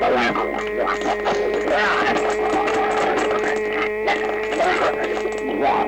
老远跑的，是吧？啊！哇！